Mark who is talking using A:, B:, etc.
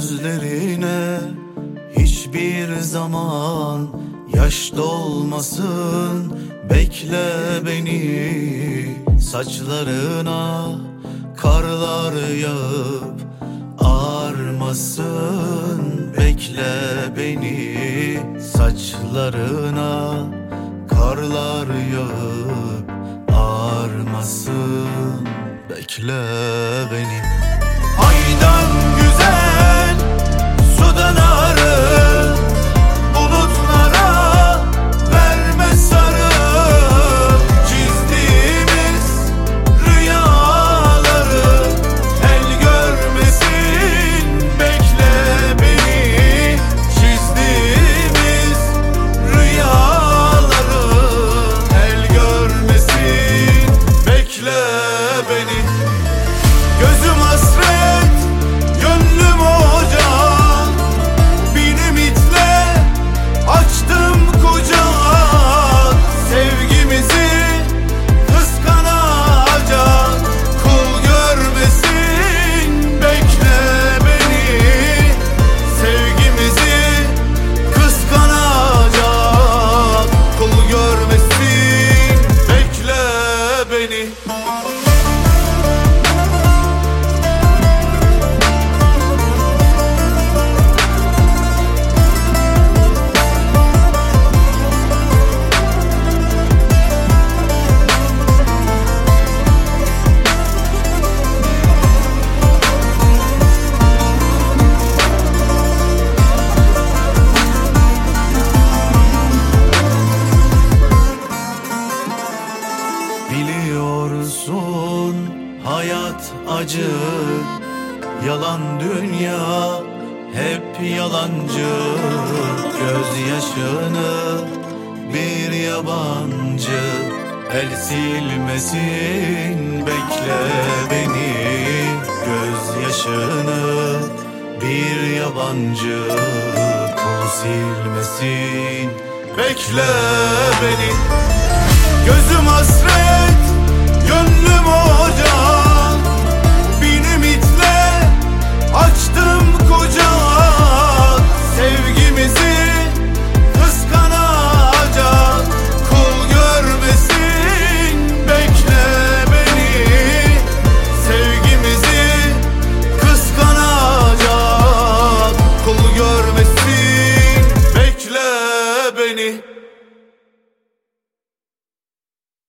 A: gözlerine Hiçbir zaman yaş dolmasın. Bekle beni saçlarına Karlar yağıp ağarmasın. Bekle beni saçlarına Karlar yağıp ağarmasın. Bekle beni Biliyorsun hayat acı Yalan dünya hep yalancı. Gözyaşını bir yabancı El silmesin bekle beni. Gözyaşını bir yabancı Kul silmesin bekle beni. Gözüm hasret کل ما